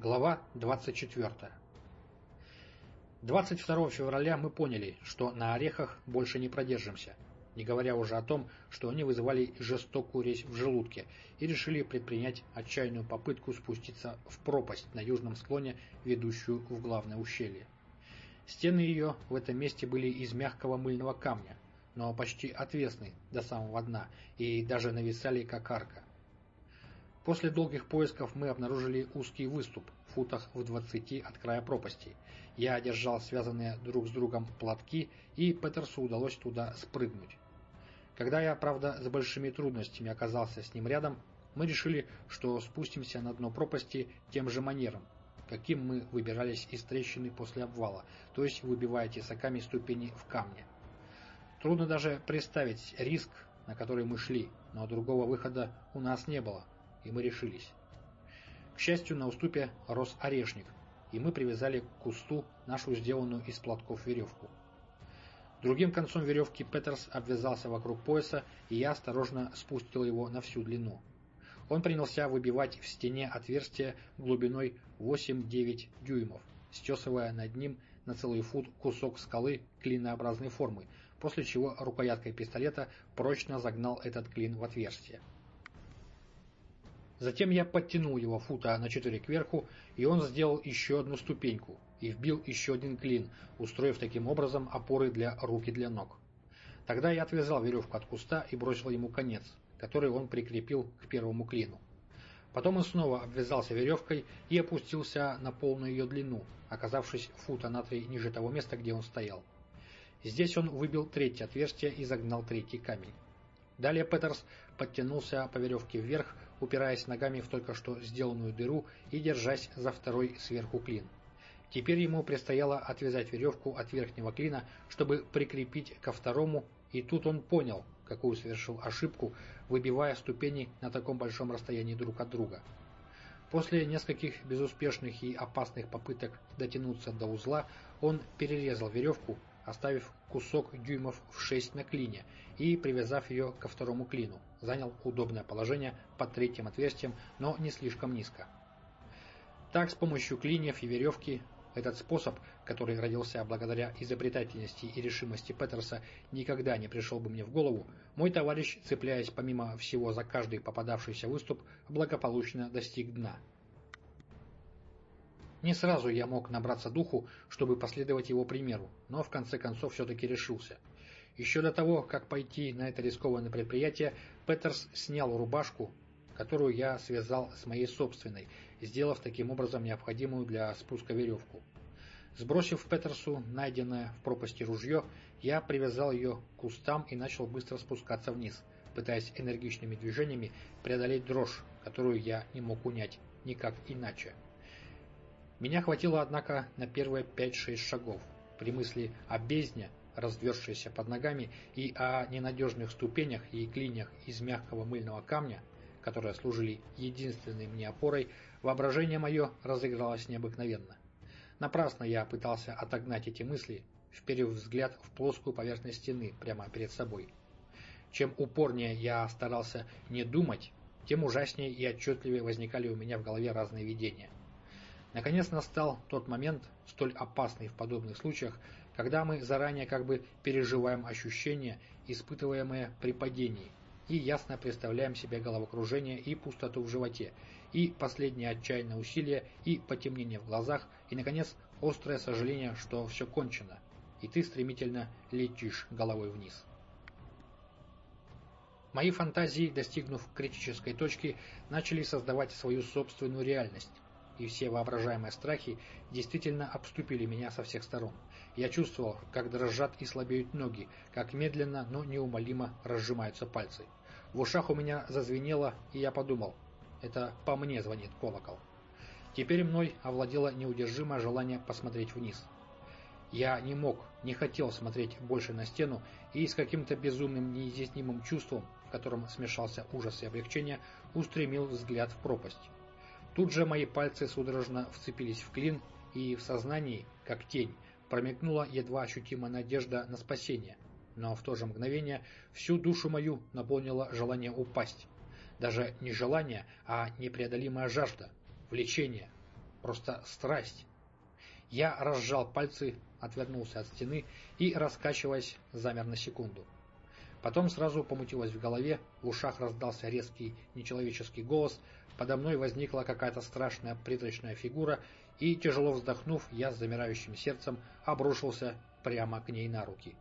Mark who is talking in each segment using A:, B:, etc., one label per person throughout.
A: Глава 24. 22 февраля мы поняли, что на орехах больше не продержимся, не говоря уже о том, что они вызывали жестокую резь в желудке и решили предпринять отчаянную попытку спуститься в пропасть на южном склоне, ведущую в главное ущелье. Стены ее в этом месте были из мягкого мыльного камня, но почти отвесны до самого дна и даже нависали как арка. После долгих поисков мы обнаружили узкий выступ, в футах в двадцати от края пропасти. Я держал связанные друг с другом платки, и Петерсу удалось туда спрыгнуть. Когда я, правда, с большими трудностями оказался с ним рядом, мы решили, что спустимся на дно пропасти тем же манером, каким мы выбирались из трещины после обвала, то есть выбивая тесаками ступени в камне. Трудно даже представить риск, на который мы шли, но другого выхода у нас не было – и мы решились. К счастью, на уступе рос орешник, и мы привязали к кусту нашу сделанную из платков веревку. Другим концом веревки Петерс обвязался вокруг пояса, и я осторожно спустил его на всю длину. Он принялся выбивать в стене отверстие глубиной 8-9 дюймов, стесывая над ним на целый фут кусок скалы клинообразной формы, после чего рукояткой пистолета прочно загнал этот клин в отверстие. Затем я подтянул его фута на четыре кверху, и он сделал еще одну ступеньку и вбил еще один клин, устроив таким образом опоры для рук и для ног. Тогда я отвязал веревку от куста и бросил ему конец, который он прикрепил к первому клину. Потом он снова обвязался веревкой и опустился на полную ее длину, оказавшись фута на три ниже того места, где он стоял. Здесь он выбил третье отверстие и загнал третий камень. Далее Петерс подтянулся по веревке вверх, упираясь ногами в только что сделанную дыру и держась за второй сверху клин. Теперь ему предстояло отвязать веревку от верхнего клина, чтобы прикрепить ко второму, и тут он понял, какую совершил ошибку, выбивая ступени на таком большом расстоянии друг от друга. После нескольких безуспешных и опасных попыток дотянуться до узла, он перерезал веревку, оставив кусок дюймов в шесть на клине и, привязав ее ко второму клину, занял удобное положение под третьим отверстием, но не слишком низко. Так, с помощью клиньев и веревки, этот способ, который родился благодаря изобретательности и решимости Петерса, никогда не пришел бы мне в голову, мой товарищ, цепляясь помимо всего за каждый попадавшийся выступ, благополучно достиг дна. Не сразу я мог набраться духу, чтобы последовать его примеру, но в конце концов все-таки решился. Еще до того, как пойти на это рискованное предприятие, Петерс снял рубашку, которую я связал с моей собственной, сделав таким образом необходимую для спуска веревку. Сбросив Петерсу найденное в пропасти ружье, я привязал ее к кустам и начал быстро спускаться вниз, пытаясь энергичными движениями преодолеть дрожь, которую я не мог унять никак иначе. Меня хватило, однако, на первые пять-шесть шагов. При мысли о бездне, развершейся под ногами, и о ненадежных ступенях и клиньях из мягкого мыльного камня, которые служили единственной мне опорой, воображение мое разыгралось необыкновенно. Напрасно я пытался отогнать эти мысли, вперев взгляд в плоскую поверхность стены прямо перед собой. Чем упорнее я старался не думать, тем ужаснее и отчетливее возникали у меня в голове разные видения. Наконец настал тот момент, столь опасный в подобных случаях, когда мы заранее как бы переживаем ощущения, испытываемые при падении, и ясно представляем себе головокружение и пустоту в животе, и последнее отчаянное усилие, и потемнение в глазах, и, наконец, острое сожаление, что все кончено, и ты стремительно летишь головой вниз. Мои фантазии, достигнув критической точки, начали создавать свою собственную реальность, и все воображаемые страхи действительно обступили меня со всех сторон. Я чувствовал, как дрожат и слабеют ноги, как медленно, но неумолимо разжимаются пальцы. В ушах у меня зазвенело, и я подумал, это по мне звонит колокол. Теперь мной овладело неудержимое желание посмотреть вниз. Я не мог, не хотел смотреть больше на стену, и с каким-то безумным неизъяснимым чувством, в котором смешался ужас и облегчение, устремил взгляд в пропасть. Тут же мои пальцы судорожно вцепились в клин, и в сознании, как тень, промелькнула едва ощутимая надежда на спасение. Но в то же мгновение всю душу мою наполнило желание упасть. Даже не желание, а непреодолимая жажда, влечение. просто страсть. Я разжал пальцы, отвернулся от стены и, раскачиваясь, замер на секунду. Потом сразу помутилось в голове, в ушах раздался резкий нечеловеческий голос, подо мной возникла какая-то страшная призрачная фигура, и, тяжело вздохнув, я с замирающим сердцем обрушился прямо к ней на руки.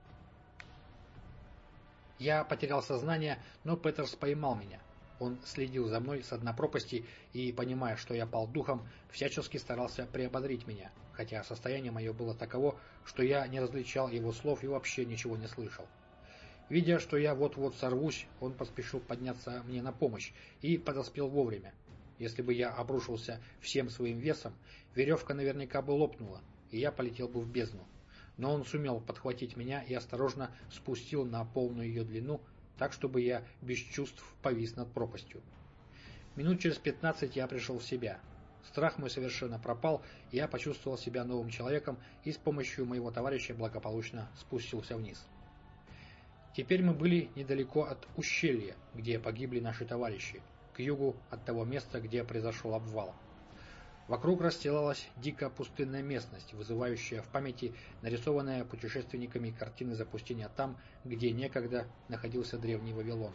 A: Я потерял сознание, но Петерс поймал меня. Он следил за мной с дна пропасти и, понимая, что я пал духом, всячески старался приободрить меня, хотя состояние мое было таково, что я не различал его слов и вообще ничего не слышал. Видя, что я вот-вот сорвусь, он поспешил подняться мне на помощь и подоспел вовремя. Если бы я обрушился всем своим весом, веревка наверняка бы лопнула, и я полетел бы в бездну. Но он сумел подхватить меня и осторожно спустил на полную ее длину, так, чтобы я без чувств повис над пропастью. Минут через пятнадцать я пришел в себя. Страх мой совершенно пропал, я почувствовал себя новым человеком и с помощью моего товарища благополучно спустился вниз. Теперь мы были недалеко от ущелья, где погибли наши товарищи, к югу от того места, где произошел обвал. Вокруг расстилалась дикая пустынная местность, вызывающая в памяти нарисованная путешественниками картины запустения там, где некогда находился древний Вавилон.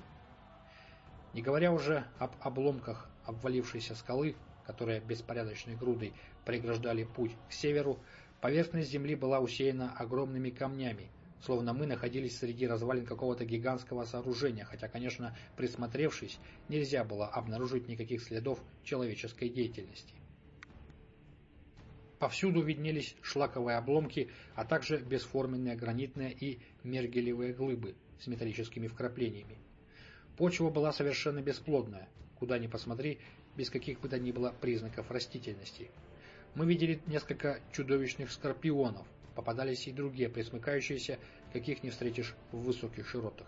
A: Не говоря уже об обломках обвалившейся скалы, которые беспорядочной грудой преграждали путь к северу, поверхность земли была усеяна огромными камнями, словно мы находились среди развалин какого-то гигантского сооружения, хотя, конечно, присмотревшись, нельзя было обнаружить никаких следов человеческой деятельности. Повсюду виднелись шлаковые обломки, а также бесформенные гранитные и мергелевые глыбы с металлическими вкраплениями. Почва была совершенно бесплодная, куда ни посмотри, без каких бы то ни было признаков растительности. Мы видели несколько чудовищных скорпионов, попадались и другие присмыкающиеся, каких не встретишь в высоких широтах.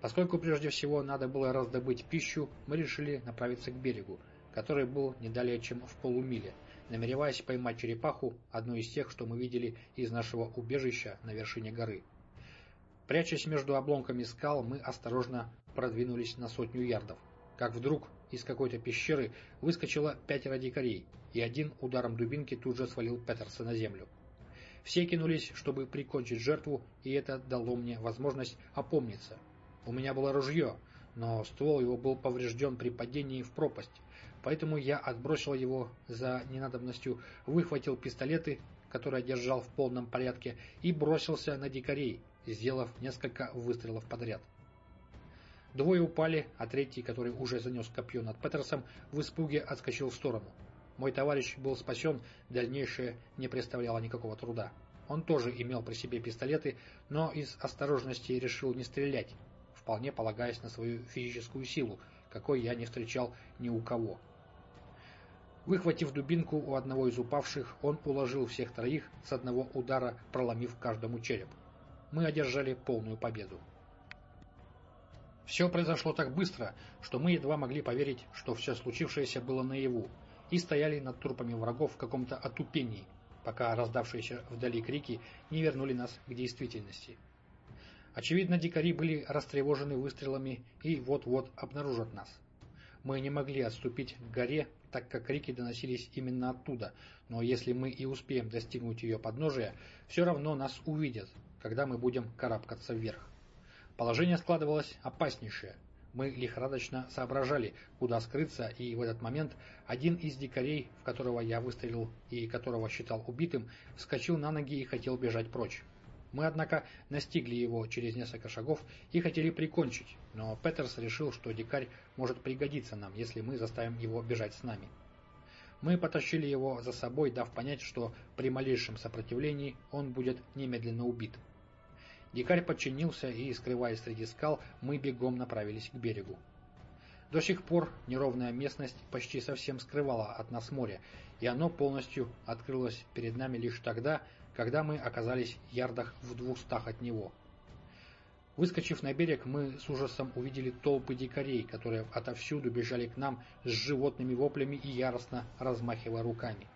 A: Поскольку прежде всего надо было раздобыть пищу, мы решили направиться к берегу, который был не далее, чем в полумиле, намереваясь поймать черепаху, одну из тех, что мы видели из нашего убежища на вершине горы. Прячась между обломками скал, мы осторожно продвинулись на сотню ярдов, как вдруг из какой-то пещеры выскочило пятеро дикарей, и один ударом дубинки тут же свалил Петерса на землю. Все кинулись, чтобы прикончить жертву, и это дало мне возможность опомниться. У меня было ружье, но ствол его был поврежден при падении в пропасть, поэтому я отбросил его за ненадобностью, выхватил пистолеты, которые держал в полном порядке, и бросился на дикарей, сделав несколько выстрелов подряд. Двое упали, а третий, который уже занес копье над Петерсом, в испуге отскочил в сторону. Мой товарищ был спасен, дальнейшее не представляло никакого труда. Он тоже имел при себе пистолеты, но из осторожности решил не стрелять, вполне полагаясь на свою физическую силу, какой я не встречал ни у кого. Выхватив дубинку у одного из упавших, он уложил всех троих с одного удара, проломив каждому череп. Мы одержали полную победу. Все произошло так быстро, что мы едва могли поверить, что все случившееся было наяву, и стояли над трупами врагов в каком-то отупении, пока раздавшиеся вдали крики не вернули нас к действительности. Очевидно, дикари были растревожены выстрелами и вот-вот обнаружат нас. Мы не могли отступить к горе, так как крики доносились именно оттуда, но если мы и успеем достигнуть ее подножия, все равно нас увидят, когда мы будем карабкаться вверх. Положение складывалось опаснейшее. Мы лихорадочно соображали, куда скрыться, и в этот момент один из дикарей, в которого я выстрелил и которого считал убитым, вскочил на ноги и хотел бежать прочь. Мы, однако, настигли его через несколько шагов и хотели прикончить, но Петерс решил, что дикарь может пригодиться нам, если мы заставим его бежать с нами. Мы потащили его за собой, дав понять, что при малейшем сопротивлении он будет немедленно убит. Дикарь подчинился, и, скрываясь среди скал, мы бегом направились к берегу. До сих пор неровная местность почти совсем скрывала от нас море, и оно полностью открылось перед нами лишь тогда, когда мы оказались в ярдах в двухстах от него. Выскочив на берег, мы с ужасом увидели толпы дикарей, которые отовсюду бежали к нам с животными воплями и яростно размахивая руками.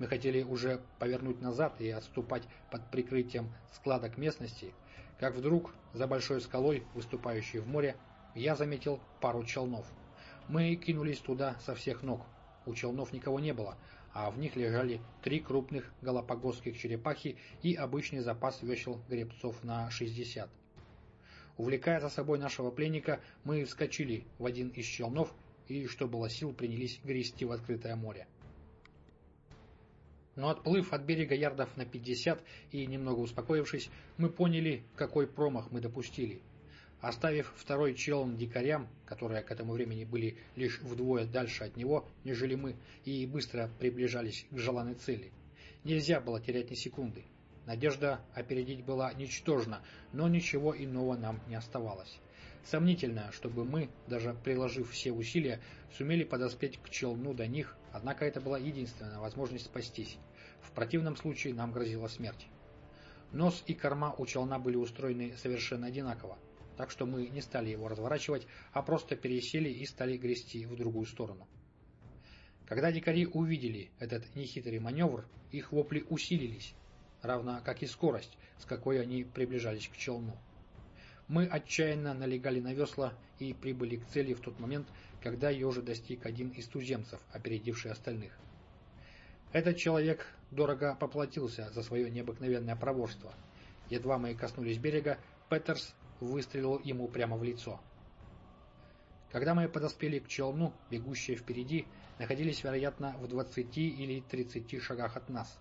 A: Мы хотели уже повернуть назад и отступать под прикрытием складок местности, как вдруг за большой скалой, выступающей в море, я заметил пару челнов. Мы кинулись туда со всех ног. у челнов никого не было, а в них лежали три крупных галапагосских черепахи и обычный запас весел гребцов на 60. Увлекая за собой нашего пленника, мы вскочили в один из челнов и, что было сил, принялись грести в открытое море. Но отплыв от берега ярдов на 50 и немного успокоившись, мы поняли, какой промах мы допустили. Оставив второй челн дикарям, которые к этому времени были лишь вдвое дальше от него, нежели мы, и быстро приближались к желанной цели. Нельзя было терять ни секунды. Надежда опередить была ничтожна, но ничего иного нам не оставалось. Сомнительно, чтобы мы, даже приложив все усилия, сумели подоспеть к челну до них, однако это была единственная возможность спастись. В противном случае нам грозила смерть. Нос и корма у челна были устроены совершенно одинаково, так что мы не стали его разворачивать, а просто пересели и стали грести в другую сторону. Когда дикари увидели этот нехитрый маневр, их вопли усилились, равно как и скорость, с какой они приближались к челну. Мы отчаянно налегали на весла и прибыли к цели в тот момент, когда ее уже достиг один из туземцев, опередивший остальных. Этот человек дорого поплатился за свое необыкновенное проворство. Едва мы коснулись берега, Петерс выстрелил ему прямо в лицо. Когда мы подоспели к челну, бегущие впереди находились, вероятно, в 20 или 30 шагах от нас.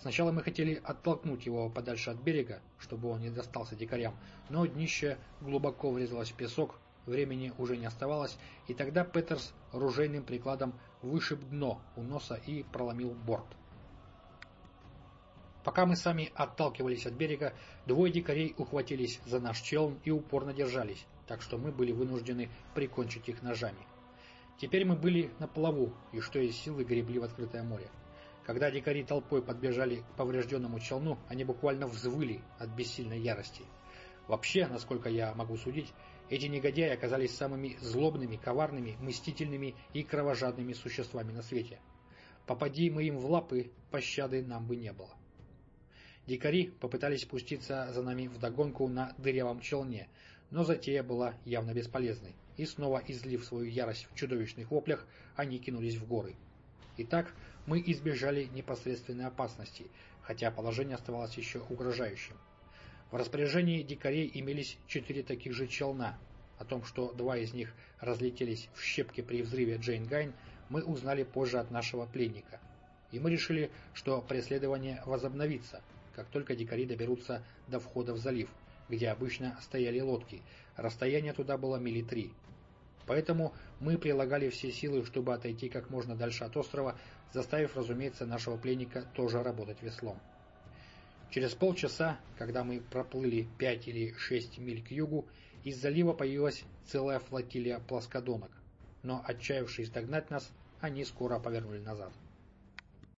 A: Сначала мы хотели оттолкнуть его подальше от берега, чтобы он не достался дикарям, но днище глубоко врезалось в песок, времени уже не оставалось, и тогда Петерс ружейным прикладом вышиб дно у носа и проломил борт. Пока мы сами отталкивались от берега, двое дикарей ухватились за наш челн и упорно держались, так что мы были вынуждены прикончить их ножами. Теперь мы были на плаву и что из силы гребли в открытое море. Когда дикари толпой подбежали к поврежденному челну, они буквально взвыли от бессильной ярости. Вообще, насколько я могу судить, эти негодяи оказались самыми злобными, коварными, мстительными и кровожадными существами на свете. Попади мы им в лапы, пощады нам бы не было. Дикари попытались спуститься за нами вдогонку на дырявом челне, но затея была явно бесполезной, и снова излив свою ярость в чудовищных воплях, они кинулись в горы. Итак, мы избежали непосредственной опасности, хотя положение оставалось еще угрожающим. В распоряжении дикарей имелись четыре таких же челна. О том, что два из них разлетелись в щепки при взрыве Джейн Гайн, мы узнали позже от нашего пленника. И мы решили, что преследование возобновится, как только дикари доберутся до входа в залив, где обычно стояли лодки. Расстояние туда было мили три. Поэтому мы прилагали все силы, чтобы отойти как можно дальше от острова, заставив, разумеется, нашего пленника тоже работать веслом. Через полчаса, когда мы проплыли пять или шесть миль к югу, из залива появилась целая флотилия плоскодонок, но, отчаявшись догнать нас, они скоро повернули назад.